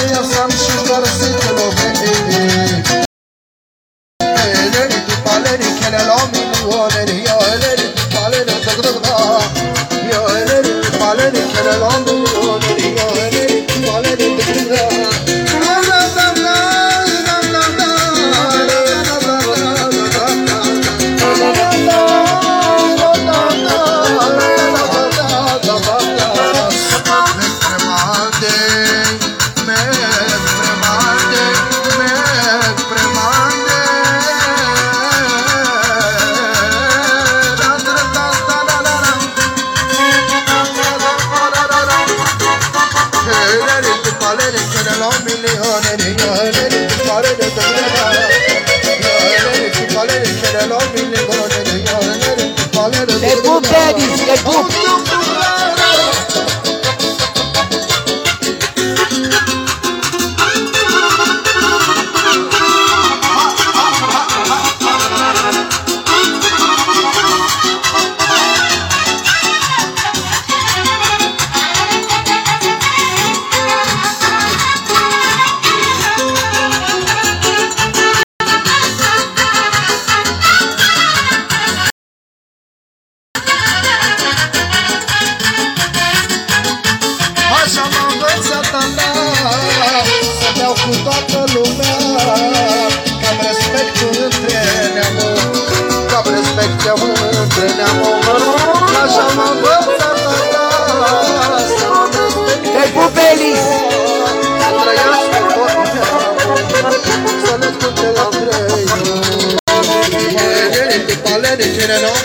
Peyasam şıkları sikelo ve evi Eleri tupaleri kelelamı duvaleri Ya eleri tupaleri dıgdıgda Ya eleri tupaleri kelelamı duvaleri É bom, Pérez, é bom. Stop.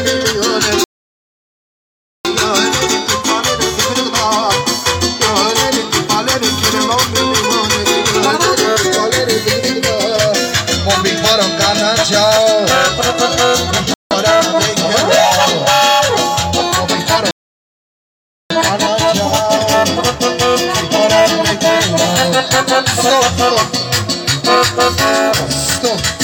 Stop.